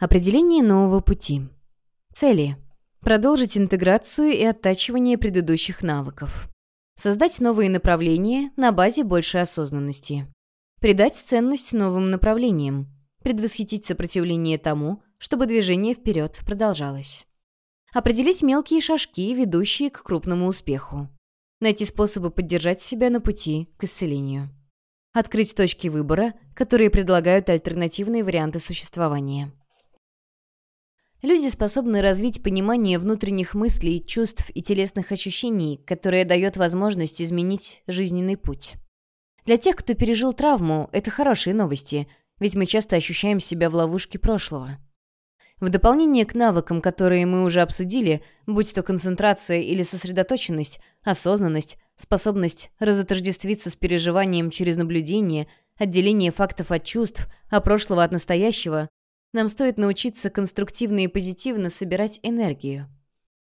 Определение нового пути. Цели. Продолжить интеграцию и оттачивание предыдущих навыков. Создать новые направления на базе большей осознанности. Придать ценность новым направлениям. Предвосхитить сопротивление тому, чтобы движение вперед продолжалось. Определить мелкие шажки, ведущие к крупному успеху. Найти способы поддержать себя на пути к исцелению. Открыть точки выбора, которые предлагают альтернативные варианты существования. Люди способны развить понимание внутренних мыслей, чувств и телесных ощущений, которое дает возможность изменить жизненный путь. Для тех, кто пережил травму, это хорошие новости, ведь мы часто ощущаем себя в ловушке прошлого. В дополнение к навыкам, которые мы уже обсудили, будь то концентрация или сосредоточенность, осознанность, способность разотождествиться с переживанием через наблюдение, отделение фактов от чувств, а прошлого от настоящего, нам стоит научиться конструктивно и позитивно собирать энергию.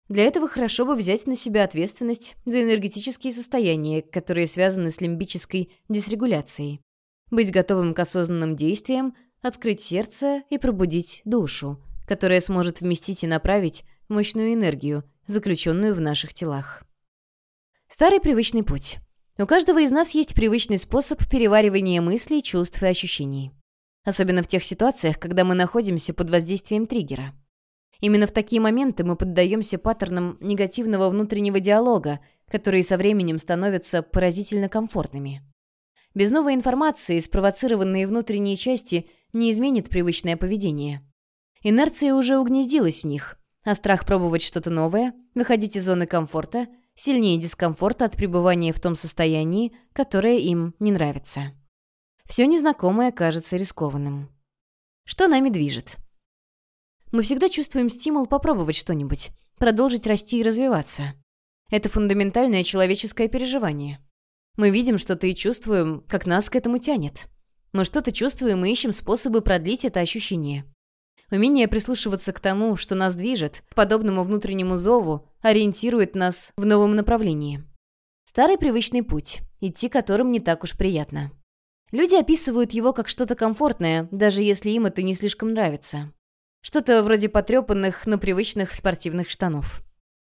Для этого хорошо бы взять на себя ответственность за энергетические состояния, которые связаны с лимбической дисрегуляцией. Быть готовым к осознанным действиям, открыть сердце и пробудить душу – которая сможет вместить и направить мощную энергию, заключенную в наших телах. Старый привычный путь. У каждого из нас есть привычный способ переваривания мыслей, чувств и ощущений. Особенно в тех ситуациях, когда мы находимся под воздействием триггера. Именно в такие моменты мы поддаемся паттернам негативного внутреннего диалога, которые со временем становятся поразительно комфортными. Без новой информации спровоцированные внутренние части не изменит привычное поведение. Инерция уже угнездилась в них, а страх пробовать что-то новое, выходить из зоны комфорта, сильнее дискомфорта от пребывания в том состоянии, которое им не нравится. Все незнакомое кажется рискованным. Что нами движет? Мы всегда чувствуем стимул попробовать что-нибудь, продолжить расти и развиваться. Это фундаментальное человеческое переживание. Мы видим что-то и чувствуем, как нас к этому тянет. Мы что-то чувствуем и ищем способы продлить это ощущение. Умение прислушиваться к тому, что нас движет, к подобному внутреннему зову, ориентирует нас в новом направлении. Старый привычный путь, идти которым не так уж приятно. Люди описывают его как что-то комфортное, даже если им это не слишком нравится. Что-то вроде потрепанных, но привычных спортивных штанов.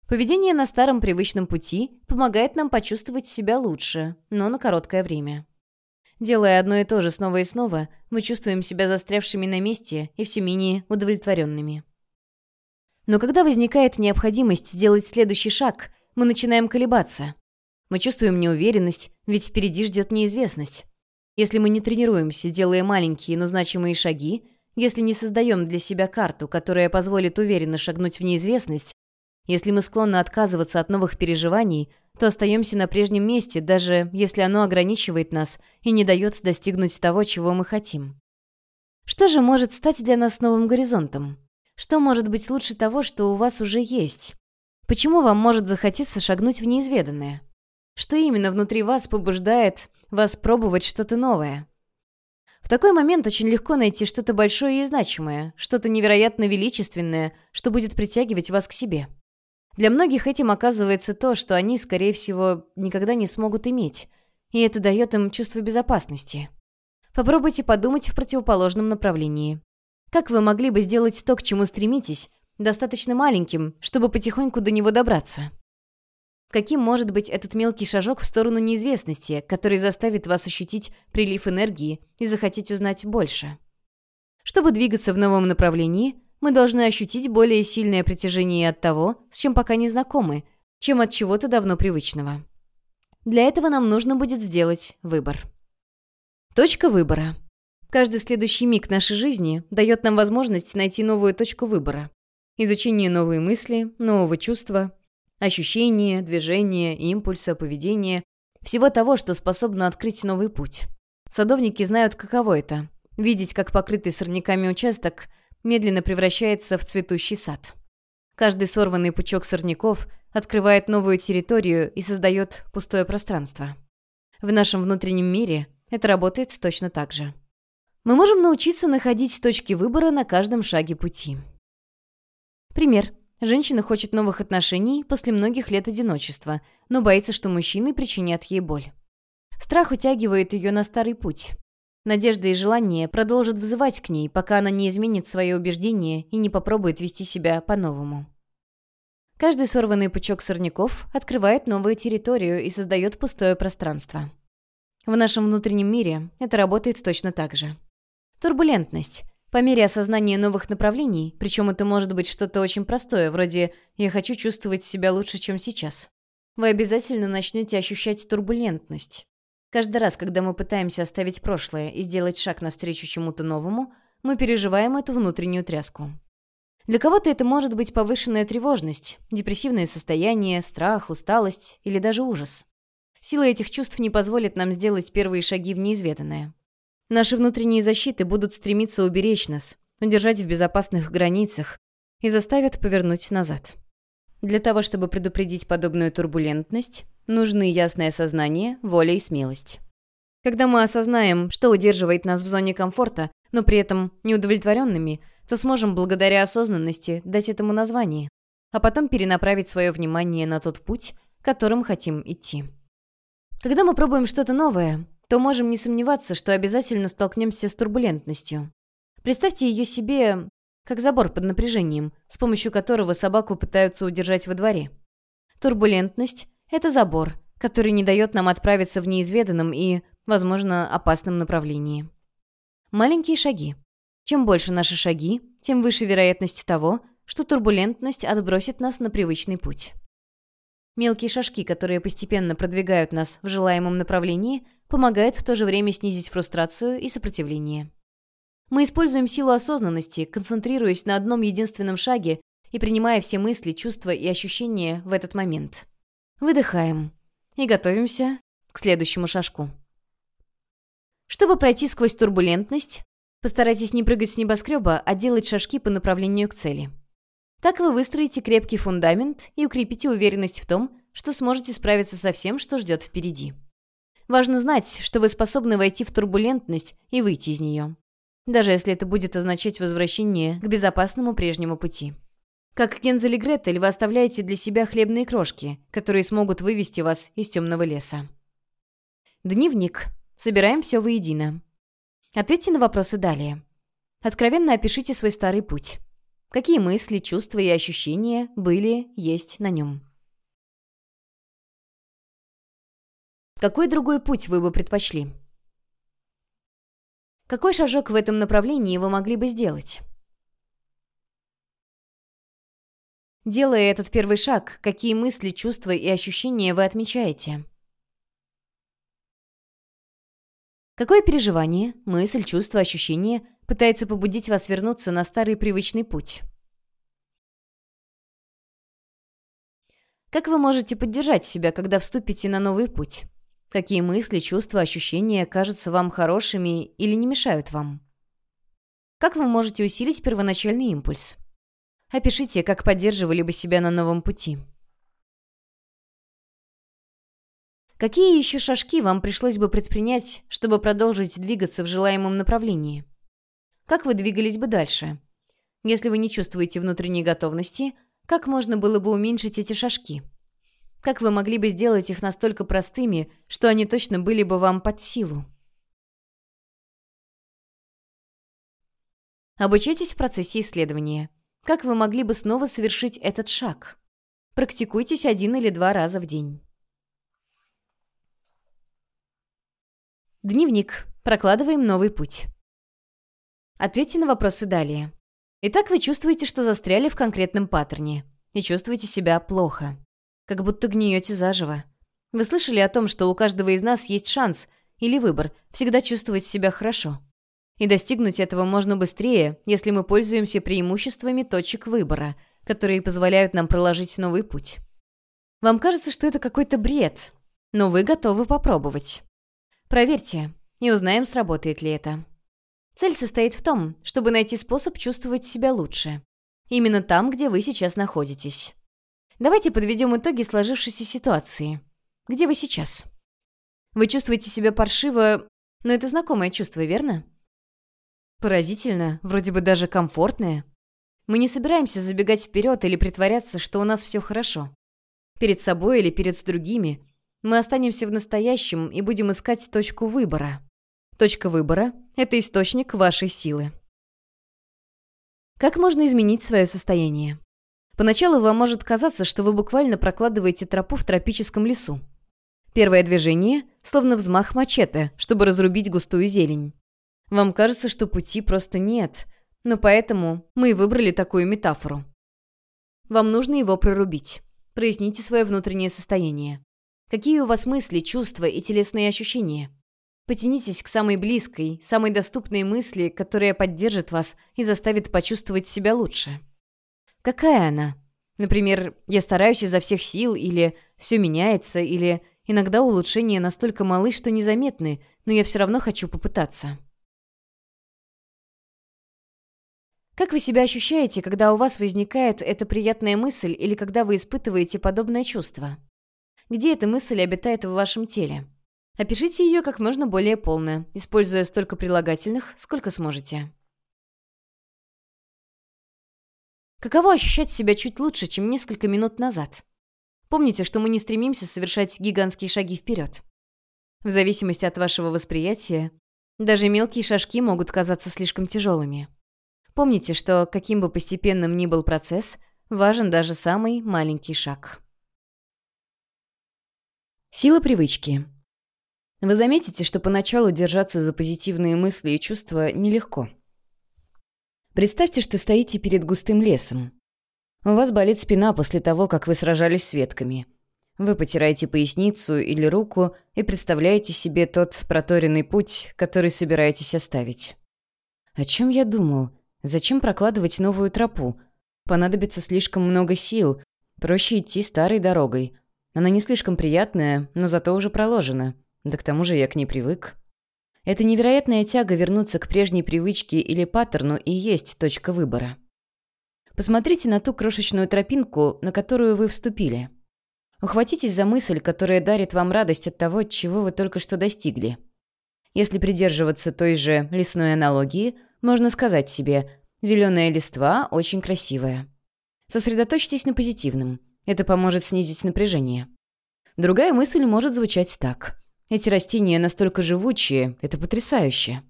Поведение на старом привычном пути помогает нам почувствовать себя лучше, но на короткое время. Делая одно и то же снова и снова, мы чувствуем себя застрявшими на месте и все менее удовлетворенными. Но когда возникает необходимость сделать следующий шаг, мы начинаем колебаться. Мы чувствуем неуверенность, ведь впереди ждет неизвестность. Если мы не тренируемся, делая маленькие, но значимые шаги, если не создаем для себя карту, которая позволит уверенно шагнуть в неизвестность, если мы склонны отказываться от новых переживаний, то остаемся на прежнем месте, даже если оно ограничивает нас и не дает достигнуть того, чего мы хотим. Что же может стать для нас новым горизонтом? Что может быть лучше того, что у вас уже есть? Почему вам может захотеться шагнуть в неизведанное? Что именно внутри вас побуждает вас пробовать что-то новое? В такой момент очень легко найти что-то большое и значимое, что-то невероятно величественное, что будет притягивать вас к себе. Для многих этим оказывается то, что они, скорее всего, никогда не смогут иметь, и это дает им чувство безопасности. Попробуйте подумать в противоположном направлении. Как вы могли бы сделать то, к чему стремитесь, достаточно маленьким, чтобы потихоньку до него добраться? Каким может быть этот мелкий шажок в сторону неизвестности, который заставит вас ощутить прилив энергии и захотеть узнать больше? Чтобы двигаться в новом направлении, мы должны ощутить более сильное притяжение от того, с чем пока не знакомы, чем от чего-то давно привычного. Для этого нам нужно будет сделать выбор. Точка выбора. Каждый следующий миг нашей жизни дает нам возможность найти новую точку выбора. Изучение новой мысли, нового чувства, ощущения, движения, импульса, поведения, всего того, что способно открыть новый путь. Садовники знают, каково это – видеть, как покрытый сорняками участок – медленно превращается в цветущий сад. Каждый сорванный пучок сорняков открывает новую территорию и создает пустое пространство. В нашем внутреннем мире это работает точно так же. Мы можем научиться находить точки выбора на каждом шаге пути. Пример. Женщина хочет новых отношений после многих лет одиночества, но боится, что мужчины причинят ей боль. Страх утягивает ее на старый путь. Надежда и желание продолжат взывать к ней, пока она не изменит свое убеждение и не попробует вести себя по-новому. Каждый сорванный пучок сорняков открывает новую территорию и создает пустое пространство. В нашем внутреннем мире это работает точно так же. Турбулентность. По мере осознания новых направлений, причем это может быть что-то очень простое, вроде «я хочу чувствовать себя лучше, чем сейчас», вы обязательно начнете ощущать турбулентность. Каждый раз, когда мы пытаемся оставить прошлое и сделать шаг навстречу чему-то новому, мы переживаем эту внутреннюю тряску. Для кого-то это может быть повышенная тревожность, депрессивное состояние, страх, усталость или даже ужас. Сила этих чувств не позволит нам сделать первые шаги в неизведанное. Наши внутренние защиты будут стремиться уберечь нас, удержать в безопасных границах и заставят повернуть назад. Для того, чтобы предупредить подобную турбулентность, нужны ясное сознание, воля и смелость. Когда мы осознаем, что удерживает нас в зоне комфорта, но при этом неудовлетворенными, то сможем благодаря осознанности дать этому название, а потом перенаправить свое внимание на тот путь, которым хотим идти. Когда мы пробуем что-то новое, то можем не сомневаться, что обязательно столкнемся с турбулентностью. Представьте ее себе как забор под напряжением, с помощью которого собаку пытаются удержать во дворе. Турбулентность — это забор, который не дает нам отправиться в неизведанном и, возможно, опасном направлении. Маленькие шаги. Чем больше наши шаги, тем выше вероятность того, что турбулентность отбросит нас на привычный путь. Мелкие шажки, которые постепенно продвигают нас в желаемом направлении, помогают в то же время снизить фрустрацию и сопротивление. Мы используем силу осознанности, концентрируясь на одном единственном шаге и принимая все мысли, чувства и ощущения в этот момент. Выдыхаем и готовимся к следующему шажку. Чтобы пройти сквозь турбулентность, постарайтесь не прыгать с небоскреба, а делать шажки по направлению к цели. Так вы выстроите крепкий фундамент и укрепите уверенность в том, что сможете справиться со всем, что ждет впереди. Важно знать, что вы способны войти в турбулентность и выйти из нее даже если это будет означать возвращение к безопасному прежнему пути. Как Гензель и Гретель, вы оставляете для себя хлебные крошки, которые смогут вывести вас из темного леса. Дневник. Собираем все воедино. Ответьте на вопросы далее. Откровенно опишите свой старый путь. Какие мысли, чувства и ощущения были, есть на нем. Какой другой путь вы бы предпочли? Какой шажок в этом направлении вы могли бы сделать? Делая этот первый шаг, какие мысли, чувства и ощущения вы отмечаете? Какое переживание, мысль, чувство, ощущение пытается побудить вас вернуться на старый привычный путь? Как вы можете поддержать себя, когда вступите на новый путь? Какие мысли, чувства, ощущения кажутся вам хорошими или не мешают вам? Как вы можете усилить первоначальный импульс? Опишите, как поддерживали бы себя на новом пути. Какие еще шажки вам пришлось бы предпринять, чтобы продолжить двигаться в желаемом направлении? Как вы двигались бы дальше? Если вы не чувствуете внутренней готовности, как можно было бы уменьшить эти шажки? Как вы могли бы сделать их настолько простыми, что они точно были бы вам под силу? Обучайтесь в процессе исследования. Как вы могли бы снова совершить этот шаг? Практикуйтесь один или два раза в день. Дневник. Прокладываем новый путь. Ответьте на вопросы далее. Итак, вы чувствуете, что застряли в конкретном паттерне и чувствуете себя плохо как будто гниете заживо. Вы слышали о том, что у каждого из нас есть шанс или выбор всегда чувствовать себя хорошо. И достигнуть этого можно быстрее, если мы пользуемся преимуществами точек выбора, которые позволяют нам проложить новый путь. Вам кажется, что это какой-то бред, но вы готовы попробовать. Проверьте, и узнаем, сработает ли это. Цель состоит в том, чтобы найти способ чувствовать себя лучше. Именно там, где вы сейчас находитесь. Давайте подведем итоги сложившейся ситуации. Где вы сейчас? Вы чувствуете себя паршиво, но это знакомое чувство, верно? Поразительно, вроде бы даже комфортное. Мы не собираемся забегать вперед или притворяться, что у нас все хорошо. Перед собой или перед другими. Мы останемся в настоящем и будем искать точку выбора. Точка выбора — это источник вашей силы. Как можно изменить свое состояние? Поначалу вам может казаться, что вы буквально прокладываете тропу в тропическом лесу. Первое движение — словно взмах мачете, чтобы разрубить густую зелень. Вам кажется, что пути просто нет, но поэтому мы и выбрали такую метафору. Вам нужно его прорубить. Проясните свое внутреннее состояние. Какие у вас мысли, чувства и телесные ощущения? Потянитесь к самой близкой, самой доступной мысли, которая поддержит вас и заставит почувствовать себя лучше. Какая она? Например, «я стараюсь изо всех сил» или «все меняется» или «иногда улучшения настолько малы, что незаметны, но я все равно хочу попытаться». Как вы себя ощущаете, когда у вас возникает эта приятная мысль или когда вы испытываете подобное чувство? Где эта мысль обитает в вашем теле? Опишите ее как можно более полно, используя столько прилагательных, сколько сможете. Каково ощущать себя чуть лучше, чем несколько минут назад? Помните, что мы не стремимся совершать гигантские шаги вперед. В зависимости от вашего восприятия, даже мелкие шажки могут казаться слишком тяжелыми. Помните, что каким бы постепенным ни был процесс, важен даже самый маленький шаг. Сила привычки. Вы заметите, что поначалу держаться за позитивные мысли и чувства нелегко. Представьте, что стоите перед густым лесом. У вас болит спина после того, как вы сражались с ветками. Вы потираете поясницу или руку и представляете себе тот проторенный путь, который собираетесь оставить. О чем я думал? Зачем прокладывать новую тропу? Понадобится слишком много сил. Проще идти старой дорогой. Она не слишком приятная, но зато уже проложена. Да к тому же я к ней привык. Это невероятная тяга вернуться к прежней привычке или паттерну и есть точка выбора. Посмотрите на ту крошечную тропинку, на которую вы вступили. Ухватитесь за мысль, которая дарит вам радость от того, чего вы только что достигли. Если придерживаться той же лесной аналогии, можно сказать себе «зеленая листва очень красивая». Сосредоточьтесь на позитивном. Это поможет снизить напряжение. Другая мысль может звучать так. Эти растения настолько живучие, это потрясающе.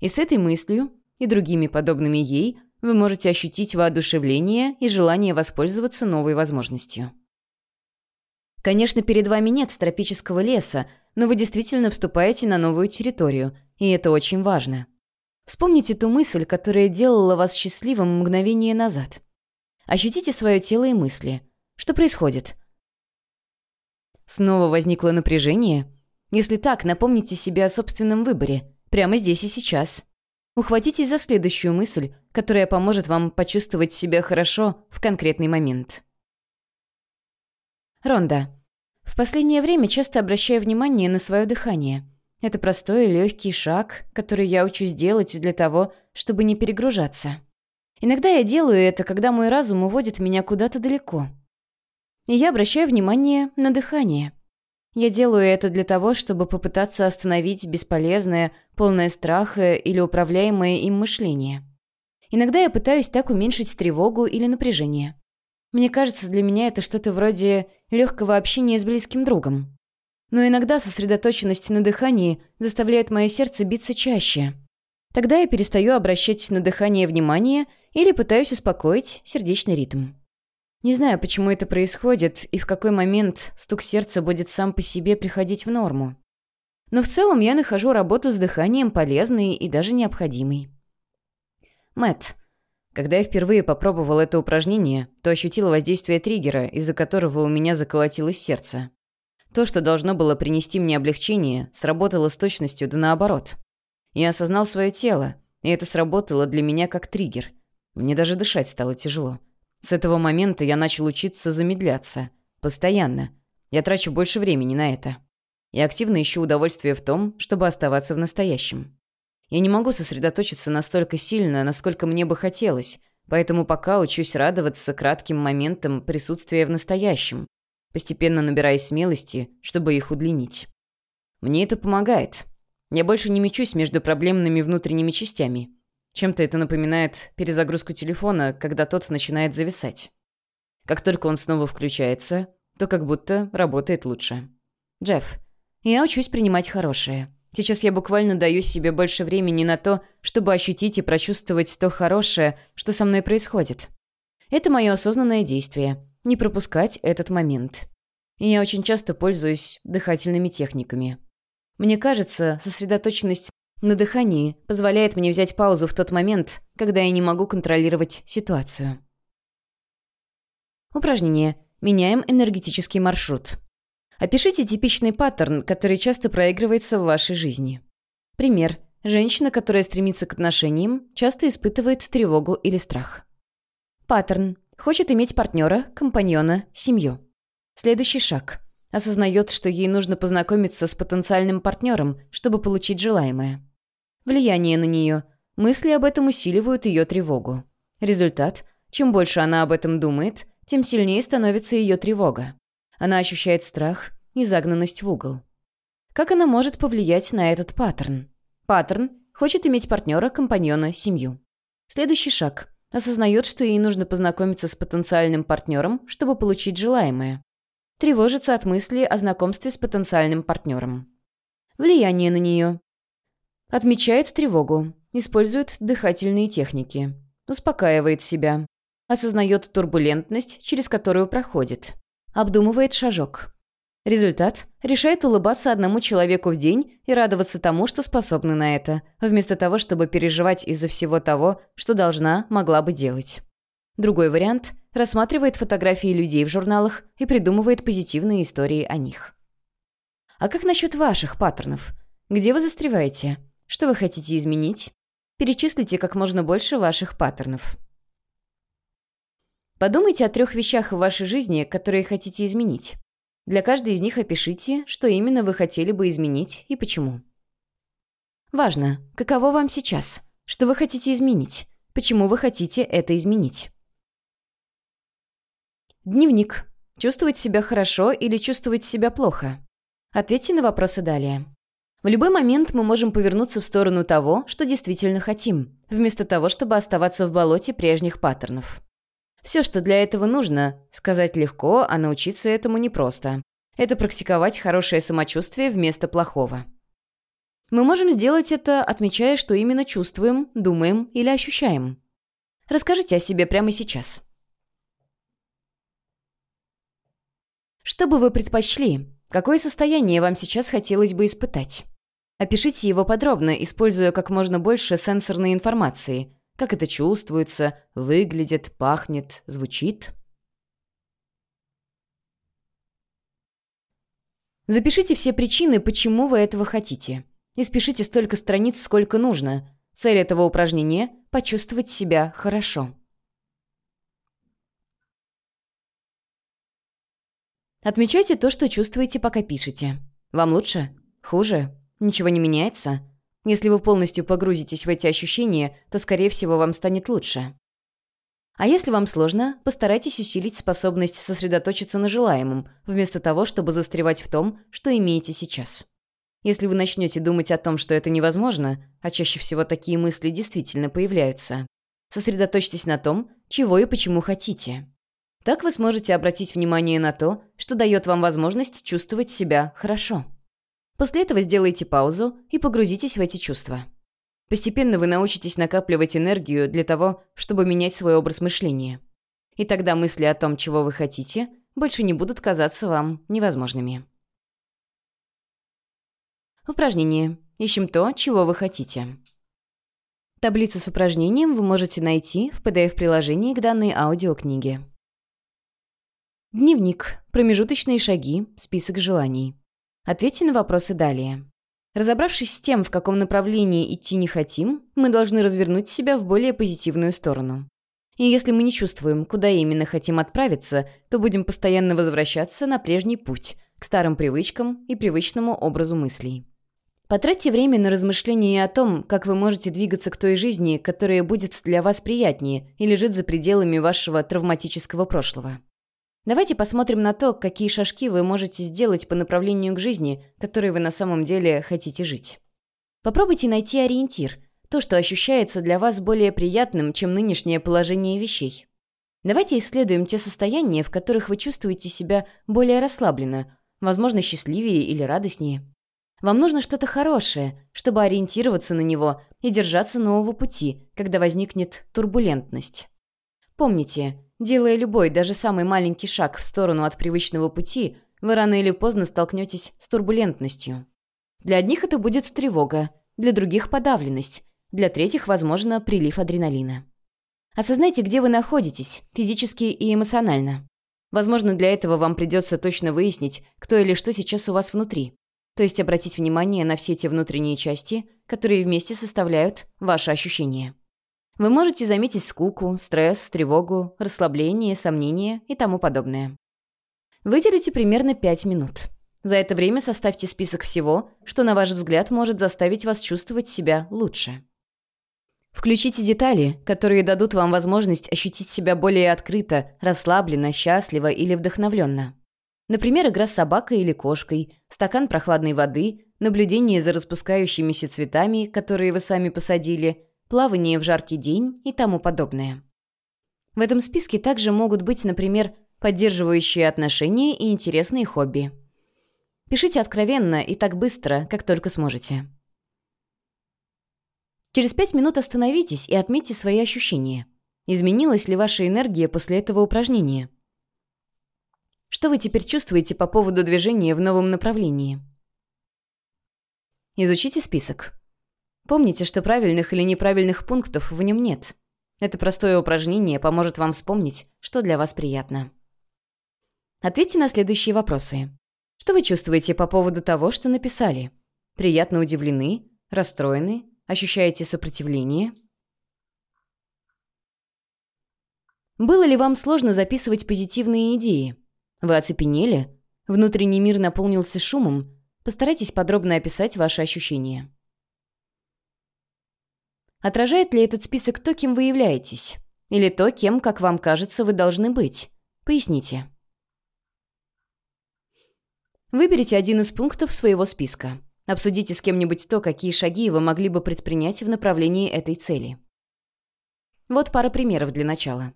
И с этой мыслью, и другими подобными ей, вы можете ощутить воодушевление и желание воспользоваться новой возможностью. Конечно, перед вами нет тропического леса, но вы действительно вступаете на новую территорию, и это очень важно. Вспомните ту мысль, которая делала вас счастливым мгновение назад. Ощутите свое тело и мысли. Что происходит? Снова возникло напряжение – если так, напомните себе о собственном выборе, прямо здесь и сейчас. Ухватитесь за следующую мысль, которая поможет вам почувствовать себя хорошо в конкретный момент. Ронда. В последнее время часто обращаю внимание на свое дыхание. Это простой и легкий шаг, который я учусь делать для того, чтобы не перегружаться. Иногда я делаю это, когда мой разум уводит меня куда-то далеко. И я обращаю внимание на дыхание – я делаю это для того, чтобы попытаться остановить бесполезное, полное страха или управляемое им мышление. Иногда я пытаюсь так уменьшить тревогу или напряжение. Мне кажется, для меня это что-то вроде легкого общения с близким другом. Но иногда сосредоточенность на дыхании заставляет мое сердце биться чаще. Тогда я перестаю обращать на дыхание внимание или пытаюсь успокоить сердечный ритм. Не знаю, почему это происходит и в какой момент стук сердца будет сам по себе приходить в норму. Но в целом я нахожу работу с дыханием полезной и даже необходимой. Мэт, когда я впервые попробовал это упражнение, то ощутила воздействие триггера, из-за которого у меня заколотилось сердце. То, что должно было принести мне облегчение, сработало с точностью да наоборот. Я осознал свое тело, и это сработало для меня как триггер. Мне даже дышать стало тяжело. С этого момента я начал учиться замедляться. Постоянно. Я трачу больше времени на это. Я активно ищу удовольствие в том, чтобы оставаться в настоящем. Я не могу сосредоточиться настолько сильно, насколько мне бы хотелось, поэтому пока учусь радоваться кратким моментам присутствия в настоящем, постепенно набираясь смелости, чтобы их удлинить. Мне это помогает. Я больше не мечусь между проблемными внутренними частями. Чем-то это напоминает перезагрузку телефона, когда тот начинает зависать. Как только он снова включается, то как будто работает лучше. Джефф, я учусь принимать хорошее. Сейчас я буквально даю себе больше времени на то, чтобы ощутить и прочувствовать то хорошее, что со мной происходит. Это мое осознанное действие. Не пропускать этот момент. И я очень часто пользуюсь дыхательными техниками. Мне кажется, сосредоточенность на дыхании позволяет мне взять паузу в тот момент, когда я не могу контролировать ситуацию. Упражнение. Меняем энергетический маршрут. Опишите типичный паттерн, который часто проигрывается в вашей жизни. Пример. Женщина, которая стремится к отношениям, часто испытывает тревогу или страх. Паттерн. Хочет иметь партнера, компаньона, семью. Следующий шаг. Осознает, что ей нужно познакомиться с потенциальным партнером, чтобы получить желаемое. Влияние на нее. Мысли об этом усиливают ее тревогу. Результат. Чем больше она об этом думает, тем сильнее становится ее тревога. Она ощущает страх и загнанность в угол. Как она может повлиять на этот паттерн? Паттерн хочет иметь партнера, компаньона, семью. Следующий шаг. Осознает, что ей нужно познакомиться с потенциальным партнером, чтобы получить желаемое. Тревожится от мысли о знакомстве с потенциальным партнером. Влияние на нее. Отмечает тревогу. Использует дыхательные техники. Успокаивает себя. Осознает турбулентность, через которую проходит. Обдумывает шажок. Результат – решает улыбаться одному человеку в день и радоваться тому, что способны на это, вместо того, чтобы переживать из-за всего того, что должна, могла бы делать. Другой вариант – рассматривает фотографии людей в журналах и придумывает позитивные истории о них. А как насчет ваших паттернов? Где вы застреваете? Что вы хотите изменить? Перечислите как можно больше ваших паттернов. Подумайте о трех вещах в вашей жизни, которые хотите изменить. Для каждой из них опишите, что именно вы хотели бы изменить и почему. Важно, каково вам сейчас, что вы хотите изменить, почему вы хотите это изменить. Дневник. Чувствовать себя хорошо или чувствовать себя плохо? Ответьте на вопросы далее. В любой момент мы можем повернуться в сторону того, что действительно хотим, вместо того, чтобы оставаться в болоте прежних паттернов. Все, что для этого нужно, сказать легко, а научиться этому непросто. Это практиковать хорошее самочувствие вместо плохого. Мы можем сделать это, отмечая, что именно чувствуем, думаем или ощущаем. Расскажите о себе прямо сейчас. Что бы вы предпочли? Какое состояние вам сейчас хотелось бы испытать? Опишите его подробно, используя как можно больше сенсорной информации – как это чувствуется, выглядит, пахнет, звучит. Запишите все причины, почему вы этого хотите. И спешите столько страниц, сколько нужно. Цель этого упражнения – почувствовать себя хорошо. Отмечайте то, что чувствуете, пока пишете. Вам лучше? Хуже? Ничего не меняется? Если вы полностью погрузитесь в эти ощущения, то, скорее всего, вам станет лучше. А если вам сложно, постарайтесь усилить способность сосредоточиться на желаемом, вместо того, чтобы застревать в том, что имеете сейчас. Если вы начнете думать о том, что это невозможно, а чаще всего такие мысли действительно появляются, сосредоточьтесь на том, чего и почему хотите. Так вы сможете обратить внимание на то, что дает вам возможность чувствовать себя хорошо. После этого сделайте паузу и погрузитесь в эти чувства. Постепенно вы научитесь накапливать энергию для того, чтобы менять свой образ мышления. И тогда мысли о том, чего вы хотите, больше не будут казаться вам невозможными. Упражнение. Ищем то, чего вы хотите. Таблицу с упражнением вы можете найти в PDF-приложении к данной аудиокниге. Дневник. Промежуточные шаги. Список желаний. Ответьте на вопросы далее. Разобравшись с тем, в каком направлении идти не хотим, мы должны развернуть себя в более позитивную сторону. И если мы не чувствуем, куда именно хотим отправиться, то будем постоянно возвращаться на прежний путь, к старым привычкам и привычному образу мыслей. Потратьте время на размышления о том, как вы можете двигаться к той жизни, которая будет для вас приятнее и лежит за пределами вашего травматического прошлого. Давайте посмотрим на то, какие шажки вы можете сделать по направлению к жизни, которой вы на самом деле хотите жить. Попробуйте найти ориентир, то, что ощущается для вас более приятным, чем нынешнее положение вещей. Давайте исследуем те состояния, в которых вы чувствуете себя более расслабленно, возможно, счастливее или радостнее. Вам нужно что-то хорошее, чтобы ориентироваться на него и держаться нового пути, когда возникнет турбулентность. Помните, делая любой, даже самый маленький шаг в сторону от привычного пути, вы рано или поздно столкнетесь с турбулентностью. Для одних это будет тревога, для других – подавленность, для третьих, возможно, прилив адреналина. Осознайте, где вы находитесь, физически и эмоционально. Возможно, для этого вам придется точно выяснить, кто или что сейчас у вас внутри. То есть обратить внимание на все те внутренние части, которые вместе составляют ваши ощущения. Вы можете заметить скуку, стресс, тревогу, расслабление, сомнения и тому подобное. Выделите примерно 5 минут. За это время составьте список всего, что, на ваш взгляд, может заставить вас чувствовать себя лучше. Включите детали, которые дадут вам возможность ощутить себя более открыто, расслабленно, счастливо или вдохновленно. Например, игра с собакой или кошкой, стакан прохладной воды, наблюдение за распускающимися цветами, которые вы сами посадили, плавание в жаркий день и тому подобное. В этом списке также могут быть, например, поддерживающие отношения и интересные хобби. Пишите откровенно и так быстро, как только сможете. Через пять минут остановитесь и отметьте свои ощущения. Изменилась ли ваша энергия после этого упражнения? Что вы теперь чувствуете по поводу движения в новом направлении? Изучите список. Помните, что правильных или неправильных пунктов в нем нет. Это простое упражнение поможет вам вспомнить, что для вас приятно. Ответьте на следующие вопросы. Что вы чувствуете по поводу того, что написали? Приятно удивлены? Расстроены? Ощущаете сопротивление? Было ли вам сложно записывать позитивные идеи? Вы оцепенели? Внутренний мир наполнился шумом? Постарайтесь подробно описать ваши ощущения. Отражает ли этот список то, кем вы являетесь? Или то, кем, как вам кажется, вы должны быть? Поясните. Выберите один из пунктов своего списка. Обсудите с кем-нибудь то, какие шаги вы могли бы предпринять в направлении этой цели. Вот пара примеров для начала.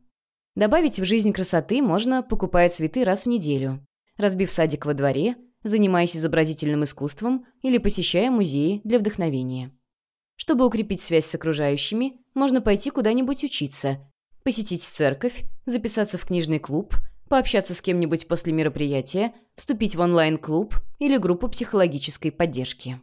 Добавить в жизнь красоты можно, покупая цветы раз в неделю, разбив садик во дворе, занимаясь изобразительным искусством или посещая музеи для вдохновения. Чтобы укрепить связь с окружающими, можно пойти куда-нибудь учиться, посетить церковь, записаться в книжный клуб, пообщаться с кем-нибудь после мероприятия, вступить в онлайн-клуб или группу психологической поддержки.